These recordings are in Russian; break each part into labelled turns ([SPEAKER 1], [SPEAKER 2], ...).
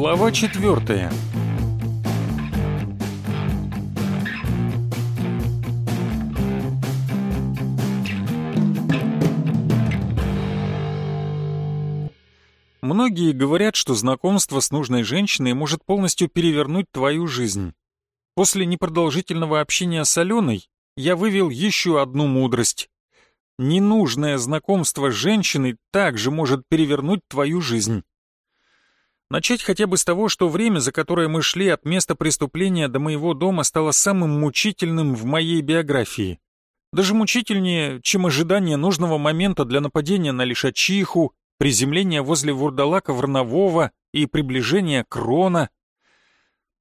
[SPEAKER 1] Глава четвертая. Многие говорят, что знакомство с нужной женщиной может полностью перевернуть твою жизнь. После непродолжительного общения с Аленой я вывел еще одну мудрость. Ненужное знакомство с женщиной также может перевернуть твою жизнь. Начать хотя бы с того, что время, за которое мы шли от места преступления до моего дома, стало самым мучительным в моей биографии. Даже мучительнее, чем ожидание нужного момента для нападения на Лишачиху, приземление возле вурдалака Варнового и приближение Крона.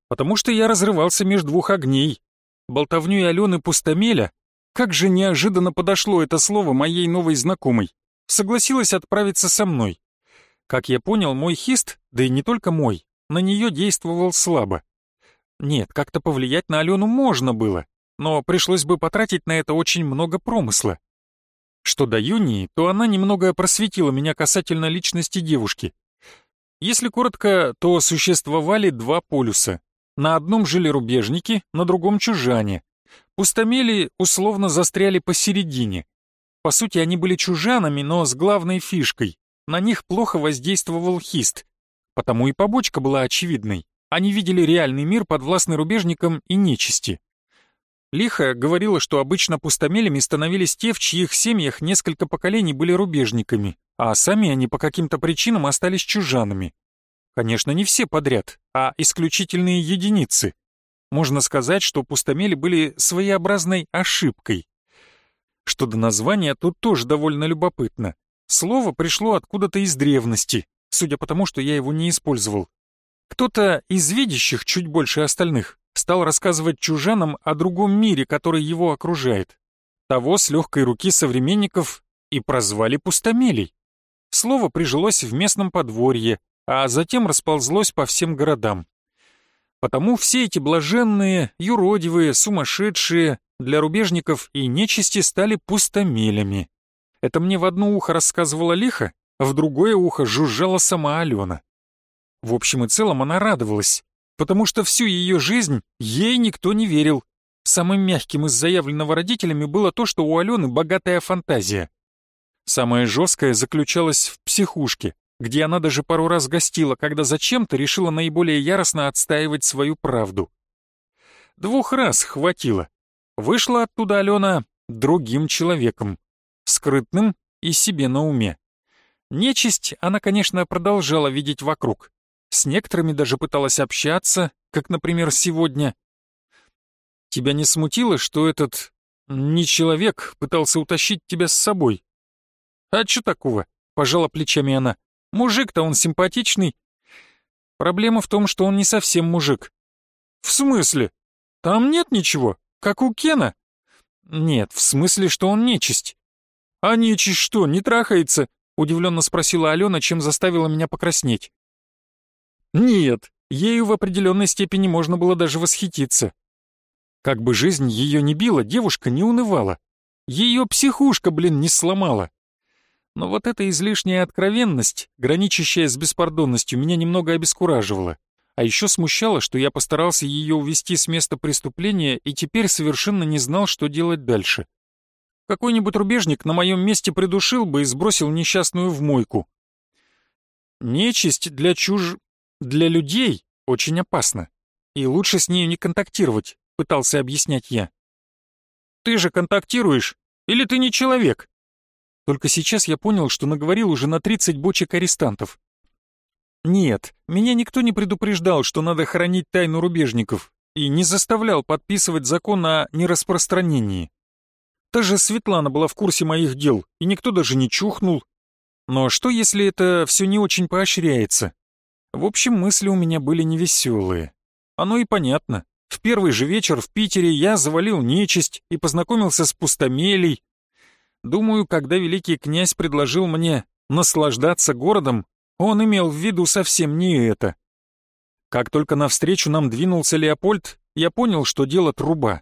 [SPEAKER 1] Потому что я разрывался между двух огней. Болтовню и Алены Пустомеля, как же неожиданно подошло это слово моей новой знакомой, согласилась отправиться со мной. Как я понял, мой хист, да и не только мой, на нее действовал слабо. Нет, как-то повлиять на Алену можно было, но пришлось бы потратить на это очень много промысла. Что до Юнии, то она немного просветила меня касательно личности девушки. Если коротко, то существовали два полюса. На одном жили рубежники, на другом чужане. Пустомели условно застряли посередине. По сути, они были чужанами, но с главной фишкой на них плохо воздействовал хист. Потому и побочка была очевидной. Они видели реальный мир, подвластный рубежникам и нечисти. Лиха говорила, что обычно пустомелями становились те, в чьих семьях несколько поколений были рубежниками, а сами они по каким-то причинам остались чужанами. Конечно, не все подряд, а исключительные единицы. Можно сказать, что пустомели были своеобразной ошибкой. Что до названия, тут тоже довольно любопытно. Слово пришло откуда-то из древности, судя по тому, что я его не использовал. Кто-то из видящих чуть больше остальных стал рассказывать чужанам о другом мире, который его окружает. Того с легкой руки современников и прозвали пустомелей. Слово прижилось в местном подворье, а затем расползлось по всем городам. Потому все эти блаженные, юродивые, сумасшедшие для рубежников и нечисти стали пустомелями. Это мне в одно ухо рассказывала Лиха, а в другое ухо жужжала сама Алена. В общем и целом она радовалась, потому что всю ее жизнь ей никто не верил. Самым мягким из заявленного родителями было то, что у Алены богатая фантазия. Самое жесткое заключалось в психушке, где она даже пару раз гостила, когда зачем-то решила наиболее яростно отстаивать свою правду. Двух раз хватило. Вышла оттуда Алена другим человеком скрытным и себе на уме. Нечисть она, конечно, продолжала видеть вокруг. С некоторыми даже пыталась общаться, как, например, сегодня. Тебя не смутило, что этот не человек пытался утащить тебя с собой? А что такого? Пожала плечами она. Мужик-то он симпатичный. Проблема в том, что он не совсем мужик. В смысле? Там нет ничего, как у Кена? Нет, в смысле, что он нечисть. «А нечисть что, не трахается?» — удивленно спросила Алена, чем заставила меня покраснеть. «Нет, ею в определенной степени можно было даже восхититься. Как бы жизнь ее не била, девушка не унывала. Ее психушка, блин, не сломала. Но вот эта излишняя откровенность, граничащая с беспардонностью, меня немного обескураживала. А еще смущало, что я постарался ее увести с места преступления и теперь совершенно не знал, что делать дальше. Какой-нибудь рубежник на моем месте придушил бы и сбросил несчастную в мойку. Нечисть для чуж... для людей очень опасна. И лучше с нею не контактировать, пытался объяснять я. Ты же контактируешь? Или ты не человек? Только сейчас я понял, что наговорил уже на 30 бочек арестантов. Нет, меня никто не предупреждал, что надо хранить тайну рубежников, и не заставлял подписывать закон о нераспространении. Даже Светлана была в курсе моих дел, и никто даже не чухнул. Но что, если это все не очень поощряется? В общем, мысли у меня были невеселые. Оно и понятно. В первый же вечер в Питере я завалил нечисть и познакомился с пустомелей. Думаю, когда великий князь предложил мне наслаждаться городом, он имел в виду совсем не это. Как только навстречу нам двинулся Леопольд, я понял, что дело труба.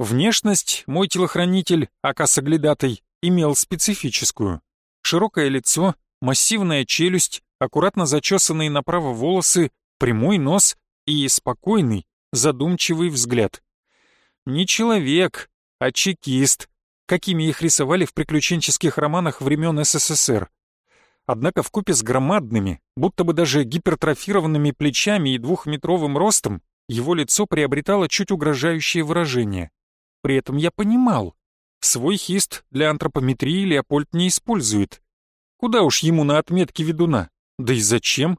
[SPEAKER 1] Внешность мой телохранитель, ака соглядатый, имел специфическую. Широкое лицо, массивная челюсть, аккуратно зачесанные направо волосы, прямой нос и спокойный, задумчивый взгляд. Не человек, а чекист, какими их рисовали в приключенческих романах времен СССР. Однако в купе с громадными, будто бы даже гипертрофированными плечами и двухметровым ростом, его лицо приобретало чуть угрожающее выражение. При этом я понимал, свой хист для антропометрии Леопольд не использует. Куда уж ему на отметке ведуна? Да и зачем?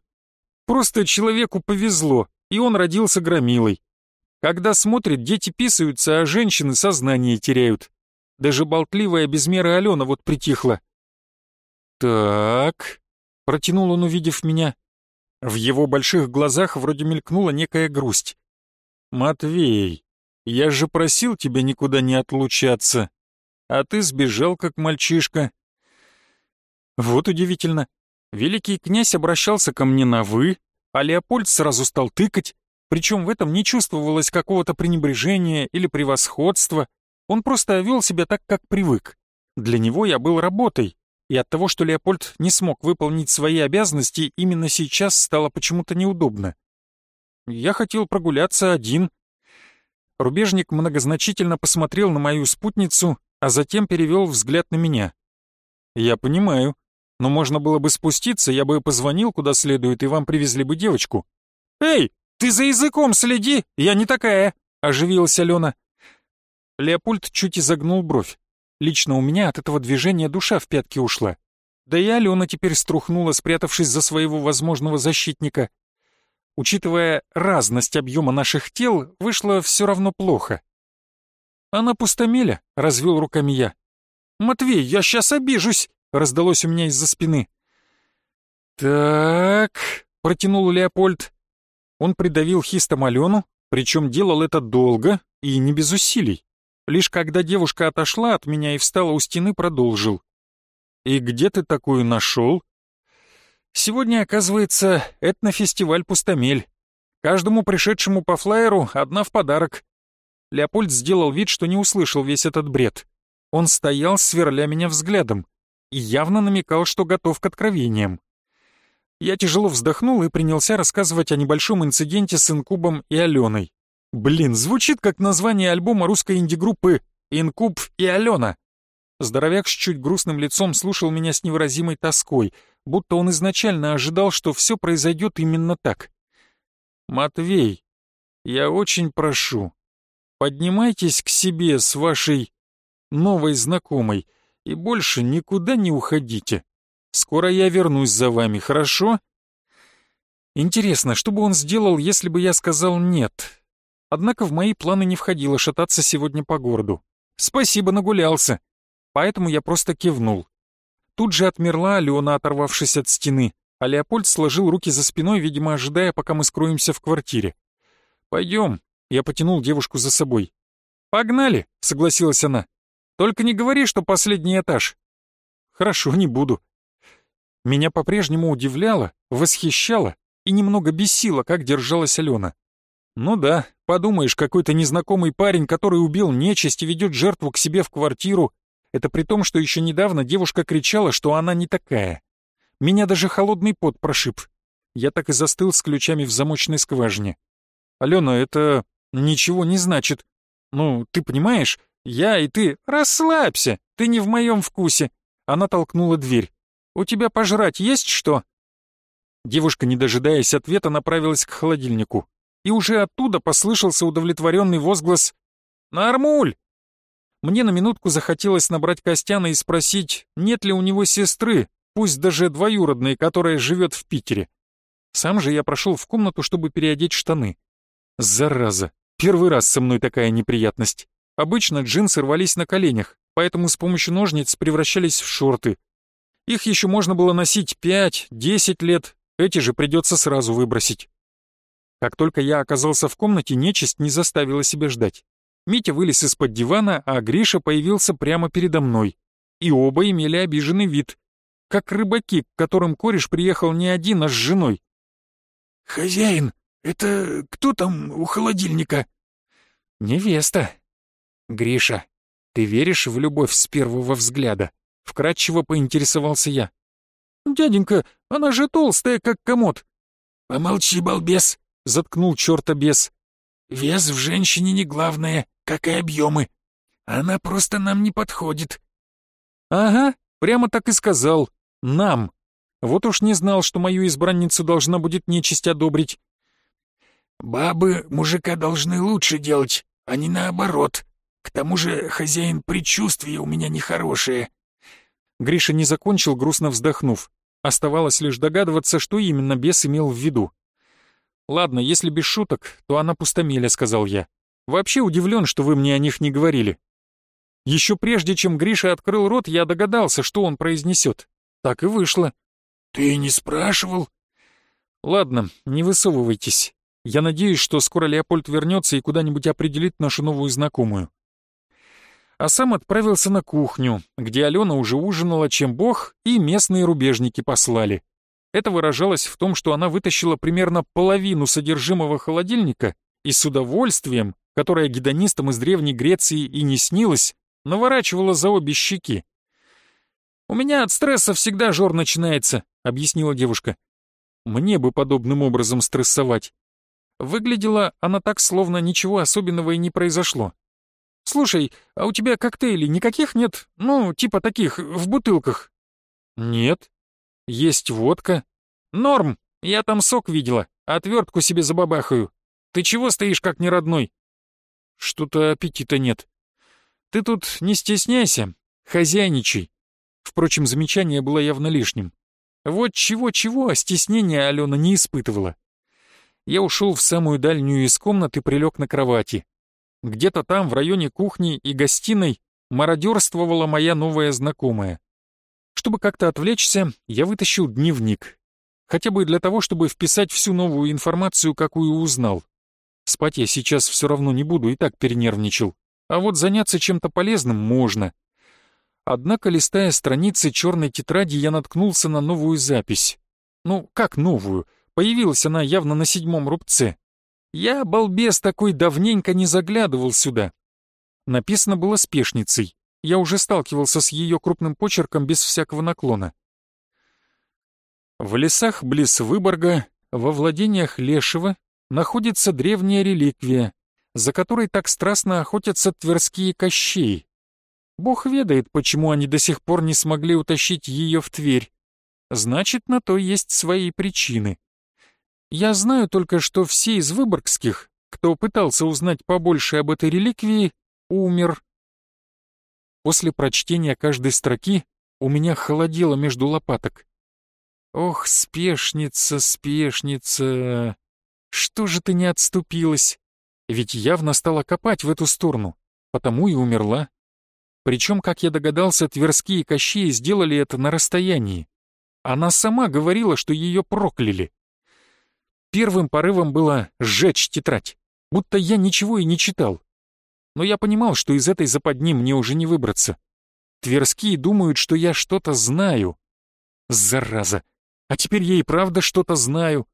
[SPEAKER 1] Просто человеку повезло, и он родился громилой. Когда смотрит, дети писаются, а женщины сознание теряют. Даже болтливая без меры Алена вот притихла. «Так...» — протянул он, увидев меня. В его больших глазах вроде мелькнула некая грусть. «Матвей, я же просил тебя никуда не отлучаться, а ты сбежал, как мальчишка». Вот удивительно. Великий князь обращался ко мне на «вы», а Леопольд сразу стал тыкать, причем в этом не чувствовалось какого-то пренебрежения или превосходства, он просто вел себя так, как привык. Для него я был работой, и от того, что Леопольд не смог выполнить свои обязанности, именно сейчас стало почему-то неудобно. Я хотел прогуляться один. Рубежник многозначительно посмотрел на мою спутницу, а затем перевел взгляд на меня. «Я понимаю, но можно было бы спуститься, я бы позвонил куда следует, и вам привезли бы девочку». «Эй, ты за языком следи, я не такая!» — оживилась Алена. Леопольд чуть изогнул бровь. Лично у меня от этого движения душа в пятки ушла. Да и Алена теперь струхнула, спрятавшись за своего возможного защитника. Учитывая разность объема наших тел, вышло все равно плохо. «Она пустомеля», — развел руками я. «Матвей, я сейчас обижусь», — раздалось у меня из-за спины. «Так», — протянул Леопольд. Он придавил хистом Алену, причем делал это долго и не без усилий. Лишь когда девушка отошла от меня и встала у стены, продолжил. «И где ты такую нашел?» «Сегодня, оказывается, этнофестиваль «Пустомель». Каждому пришедшему по флайеру одна в подарок». Леопольд сделал вид, что не услышал весь этот бред. Он стоял, сверля меня взглядом, и явно намекал, что готов к откровениям. Я тяжело вздохнул и принялся рассказывать о небольшом инциденте с Инкубом и Аленой. Блин, звучит как название альбома русской инди-группы «Инкуб и Алена». Здоровяк с чуть грустным лицом слушал меня с невыразимой тоской, будто он изначально ожидал, что все произойдет именно так. «Матвей, я очень прошу, поднимайтесь к себе с вашей новой знакомой и больше никуда не уходите. Скоро я вернусь за вами, хорошо?» Интересно, что бы он сделал, если бы я сказал «нет»? Однако в мои планы не входило шататься сегодня по городу. Спасибо, нагулялся. Поэтому я просто кивнул. Тут же отмерла Алена, оторвавшись от стены, а Леопольд сложил руки за спиной, видимо, ожидая, пока мы скроемся в квартире. «Пойдем», — я потянул девушку за собой. «Погнали», — согласилась она. «Только не говори, что последний этаж». «Хорошо, не буду». Меня по-прежнему удивляло, восхищало и немного бесило, как держалась Алена. Ну да, подумаешь, какой-то незнакомый парень, который убил нечисть и ведет жертву к себе в квартиру. Это при том, что еще недавно девушка кричала, что она не такая. Меня даже холодный пот прошиб. Я так и застыл с ключами в замочной скважине. Алена, это ничего не значит. Ну, ты понимаешь, я и ты... Расслабься, ты не в моем вкусе. Она толкнула дверь. У тебя пожрать есть что? Девушка, не дожидаясь ответа, направилась к холодильнику и уже оттуда послышался удовлетворенный возглас «Нормуль!». Мне на минутку захотелось набрать Костяна и спросить, нет ли у него сестры, пусть даже двоюродной, которая живет в Питере. Сам же я прошел в комнату, чтобы переодеть штаны. Зараза, первый раз со мной такая неприятность. Обычно джинсы рвались на коленях, поэтому с помощью ножниц превращались в шорты. Их еще можно было носить 5-10 лет, эти же придется сразу выбросить. Как только я оказался в комнате, нечисть не заставила себя ждать. Митя вылез из-под дивана, а Гриша появился прямо передо мной. И оба имели обиженный вид. Как рыбаки, к которым кореш приехал не один, а с женой.
[SPEAKER 2] «Хозяин, это кто там у холодильника?»
[SPEAKER 1] «Невеста». «Гриша, ты веришь в любовь с первого взгляда?» Вкратчиво поинтересовался я. «Дяденька, она же толстая, как комод.
[SPEAKER 2] «Помолчи, балбес!» — заткнул черта бес. «Вес в женщине не главное, как и объемы. Она просто нам не подходит».
[SPEAKER 1] «Ага, прямо так и сказал. Нам. Вот уж не знал, что мою избранницу должна будет нечисть одобрить».
[SPEAKER 2] «Бабы мужика должны лучше делать, а не наоборот. К тому же хозяин предчувствия у меня нехорошее».
[SPEAKER 1] Гриша не закончил, грустно вздохнув. Оставалось лишь догадываться, что именно бес имел в виду. «Ладно, если без шуток, то она пустомеля», — сказал я. «Вообще удивлен, что вы мне о них не говорили». Еще прежде, чем Гриша открыл рот, я догадался, что он произнесет. Так и вышло.
[SPEAKER 2] «Ты не спрашивал?»
[SPEAKER 1] «Ладно, не высовывайтесь. Я надеюсь, что скоро Леопольд вернется и куда-нибудь определит нашу новую знакомую а сам отправился на кухню, где Алена уже ужинала, чем бог, и местные рубежники послали. Это выражалось в том, что она вытащила примерно половину содержимого холодильника и с удовольствием, которое гедонистам из Древней Греции и не снилось, наворачивала за обе щеки. «У меня от стресса всегда жор начинается», — объяснила девушка. «Мне бы подобным образом стрессовать». Выглядела она так, словно ничего особенного и не произошло. «Слушай, а у тебя коктейлей никаких нет? Ну, типа таких, в бутылках?» «Нет. Есть водка». «Норм, я там сок видела, отвертку себе забабахаю. Ты чего стоишь как неродной?» «Что-то аппетита нет». «Ты тут не стесняйся, хозяйничай». Впрочем, замечание было явно лишним. Вот чего-чего, а стеснения Алена не испытывала. Я ушел в самую дальнюю из комнат и прилег на кровати. Где-то там, в районе кухни и гостиной, мародерствовала моя новая знакомая. Чтобы как-то отвлечься, я вытащил дневник. Хотя бы для того, чтобы вписать всю новую информацию, какую узнал. Спать я сейчас все равно не буду, и так перенервничал. А вот заняться чем-то полезным можно. Однако, листая страницы черной тетради, я наткнулся на новую запись. Ну, как новую? Появилась она явно на седьмом рубце. Я, балбес такой, давненько не заглядывал сюда. Написано было спешницей. Я уже сталкивался с ее крупным почерком без всякого наклона. В лесах близ Выборга, во владениях Лешего, находится древняя реликвия, за которой так страстно охотятся тверские кощеи. Бог ведает, почему они до сих пор не смогли утащить ее в Тверь. Значит, на то есть свои причины. Я знаю только, что все из выборгских, кто пытался узнать побольше об этой реликвии, умер. После прочтения каждой строки у меня холодело между лопаток. Ох, спешница, спешница, что же ты не отступилась? Ведь явно стала копать в эту сторону, потому и умерла. Причем, как я догадался, тверские кощеи сделали это на расстоянии. Она сама говорила, что ее прокляли. Первым порывом было сжечь тетрадь, будто я ничего и не читал. Но я понимал, что из этой западни мне уже не выбраться. Тверские думают, что я что-то знаю. Зараза! А теперь я и правда что-то знаю.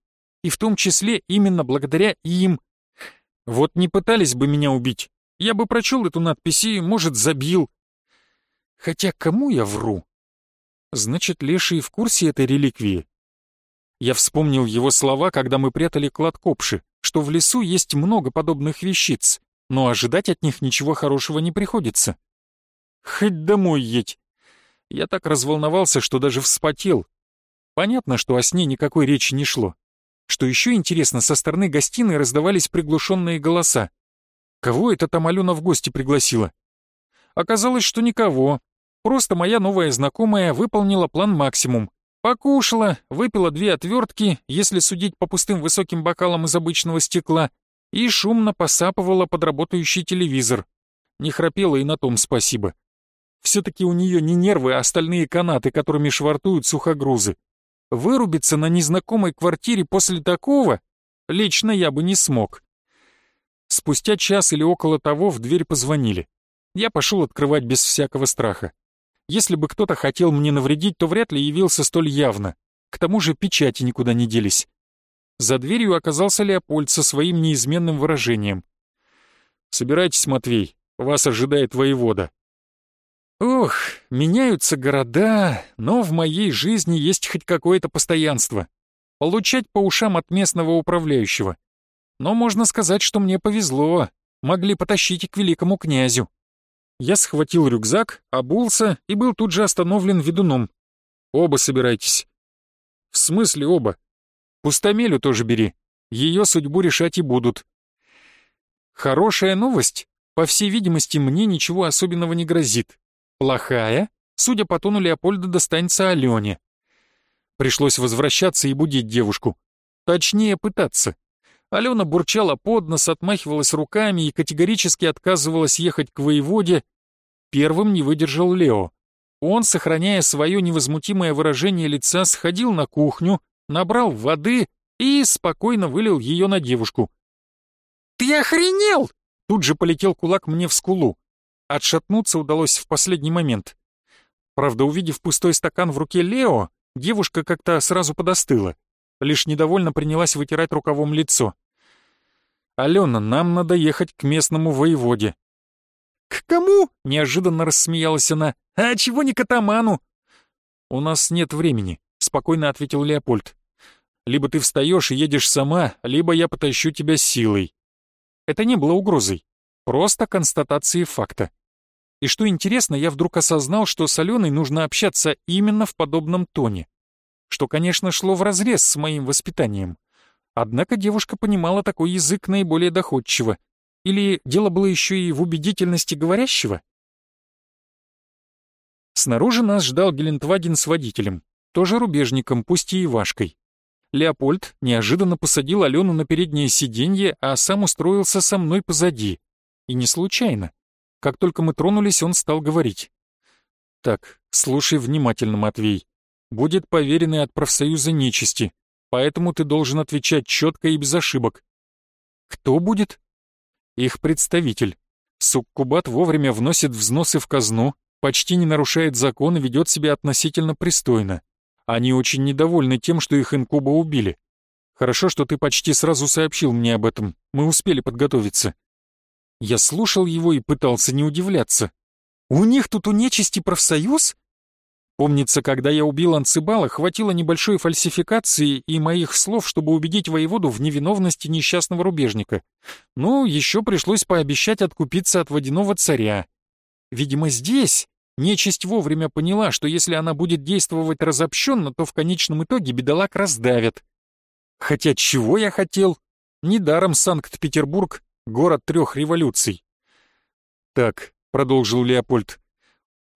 [SPEAKER 1] И в том числе именно благодаря им. Вот не пытались бы меня убить. Я бы прочел эту надпись и, может, забил. Хотя кому я вру? Значит, Леший в курсе этой реликвии. Я вспомнил его слова, когда мы прятали клад копши, что в лесу есть много подобных вещиц, но ожидать от них ничего хорошего не приходится. Хоть домой едь. Я так разволновался, что даже вспотел. Понятно, что о сне никакой речи не шло. Что еще интересно, со стороны гостиной раздавались приглушенные голоса. Кого это там Алена в гости пригласила? Оказалось, что никого. Просто моя новая знакомая выполнила план максимум. Покушала, выпила две отвертки, если судить по пустым высоким бокалам из обычного стекла, и шумно посапывала под работающий телевизор. Не храпела и на том спасибо. Все-таки у нее не нервы, а остальные канаты, которыми швартуют сухогрузы. Вырубиться на незнакомой квартире после такого лично я бы не смог. Спустя час или около того в дверь позвонили. Я пошел открывать без всякого страха. Если бы кто-то хотел мне навредить, то вряд ли явился столь явно. К тому же печати никуда не делись. За дверью оказался Леопольд со своим неизменным выражением. «Собирайтесь, Матвей, вас ожидает воевода». Ох, меняются города, но в моей жизни есть хоть какое-то постоянство. получать по ушам от местного управляющего. Но можно сказать, что мне повезло, могли потащить и к великому князю. Я схватил рюкзак, обулся и был тут же остановлен ведуном. «Оба собирайтесь». «В смысле оба? Пустомелю тоже бери. Ее судьбу решать и будут». Хорошая новость. По всей видимости, мне ничего особенного не грозит. Плохая, судя по тону Леопольда, достанется Алене. Пришлось возвращаться и будить девушку. Точнее, пытаться. Алена бурчала под нос, отмахивалась руками и категорически отказывалась ехать к воеводе. Первым не выдержал Лео. Он, сохраняя свое невозмутимое выражение лица, сходил на кухню, набрал воды и спокойно вылил ее на девушку. «Ты охренел!» Тут же полетел кулак мне в скулу. Отшатнуться удалось в последний момент. Правда, увидев пустой стакан в руке Лео, девушка как-то сразу подостыла лишь недовольно принялась вытирать рукавом лицо. «Алена, нам надо ехать к местному воеводе». «К кому?» — неожиданно рассмеялась она. «А чего не к атаману?» «У нас нет времени», — спокойно ответил Леопольд. «Либо ты встаешь и едешь сама, либо я потащу тебя силой». Это не было угрозой, просто констатацией факта. И что интересно, я вдруг осознал, что с Аленой нужно общаться именно в подобном тоне что, конечно, шло вразрез с моим воспитанием. Однако девушка понимала такой язык наиболее доходчиво. Или дело было еще и в убедительности говорящего? Снаружи нас ждал Гелендваген с водителем, тоже рубежником, пусть и Ивашкой. Леопольд неожиданно посадил Алену на переднее сиденье, а сам устроился со мной позади. И не случайно. Как только мы тронулись, он стал говорить. «Так, слушай внимательно, Матвей будет поверенный от профсоюза нечисти, поэтому ты должен отвечать четко и без ошибок. Кто будет? Их представитель. Суккубат вовремя вносит взносы в казну, почти не нарушает закон и ведет себя относительно пристойно. Они очень недовольны тем, что их инкуба убили. Хорошо, что ты почти сразу сообщил мне об этом. Мы успели подготовиться. Я слушал его и пытался не удивляться. У них тут у нечисти профсоюз? Помнится, когда я убил Анцибала, хватило небольшой фальсификации и моих слов, чтобы убедить воеводу в невиновности несчастного рубежника. Ну, еще пришлось пообещать откупиться от водяного царя. Видимо, здесь нечисть вовремя поняла, что если она будет действовать разобщенно, то в конечном итоге бедолаг раздавят. Хотя чего я хотел? Недаром Санкт-Петербург — город трех революций. «Так», — продолжил Леопольд, —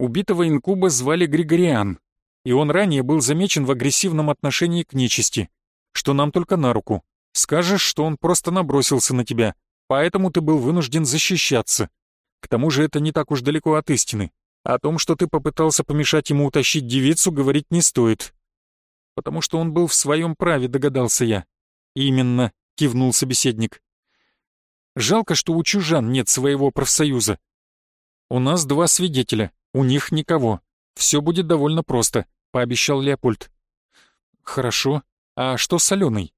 [SPEAKER 1] Убитого инкуба звали Григориан, и он ранее был замечен в агрессивном отношении к нечисти, что нам только на руку. Скажешь, что он просто набросился на тебя, поэтому ты был вынужден защищаться. К тому же это не так уж далеко от истины. О том, что ты попытался помешать ему утащить девицу, говорить не стоит. Потому что он был в своем праве, догадался я. Именно, кивнул собеседник. Жалко, что у чужан нет своего профсоюза. У нас два свидетеля, «У них никого. Все будет довольно просто», — пообещал Леопольд. «Хорошо. А что с Аленой?»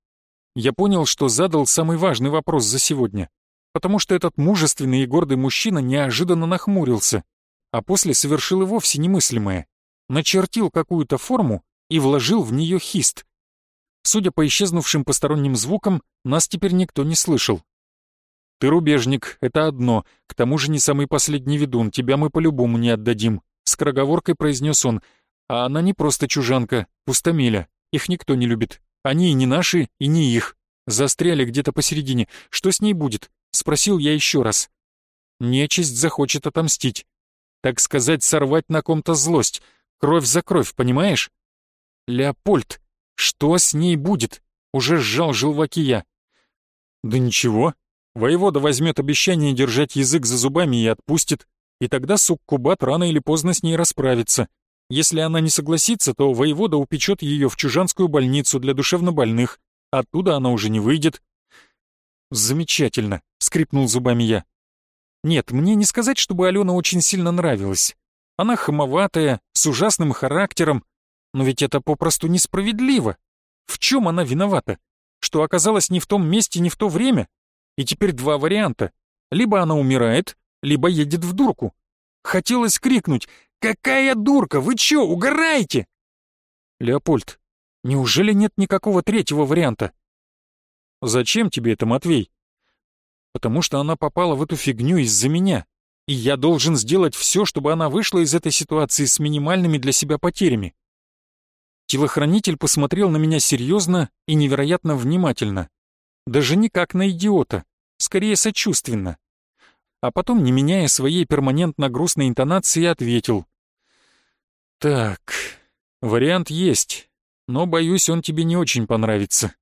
[SPEAKER 1] Я понял, что задал самый важный вопрос за сегодня, потому что этот мужественный и гордый мужчина неожиданно нахмурился, а после совершил и вовсе немыслимое. Начертил какую-то форму и вложил в нее хист. Судя по исчезнувшим посторонним звукам, нас теперь никто не слышал. Ты рубежник, это одно, к тому же не самый последний ведун, тебя мы по-любому не отдадим», — скороговоркой произнес он. «А она не просто чужанка, пустомеля, их никто не любит. Они и не наши, и не их. Застряли где-то посередине. Что с ней будет?» — спросил я еще раз. «Нечисть захочет отомстить. Так сказать, сорвать на ком-то злость. Кровь за кровь, понимаешь?» «Леопольд, что с ней будет?» — уже сжал желваки я. «Да ничего, Воевода возьмет обещание держать язык за зубами и отпустит, и тогда суккубат рано или поздно с ней расправится. Если она не согласится, то воевода упечет ее в чужанскую больницу для душевнобольных. Оттуда она уже не выйдет. «Замечательно», — скрипнул зубами я. «Нет, мне не сказать, чтобы Алена очень сильно нравилась. Она хамоватая, с ужасным характером, но ведь это попросту несправедливо. В чем она виновата? Что оказалась не в том месте, не в то время? И теперь два варианта. Либо она умирает, либо едет в дурку. Хотелось крикнуть «Какая дурка? Вы чё, угораете?» «Леопольд, Неужели нет никакого третьего варианта? Зачем тебе это, Матвей? Потому что она попала в эту фигню из-за меня, и я должен сделать все, чтобы она вышла из этой ситуации с минимальными для себя потерями. Телохранитель посмотрел на меня серьезно и невероятно внимательно. Даже не как на идиота, скорее сочувственно. А потом, не меняя своей перманентно грустной интонации, ответил. «Так, вариант есть, но, боюсь, он тебе не очень понравится.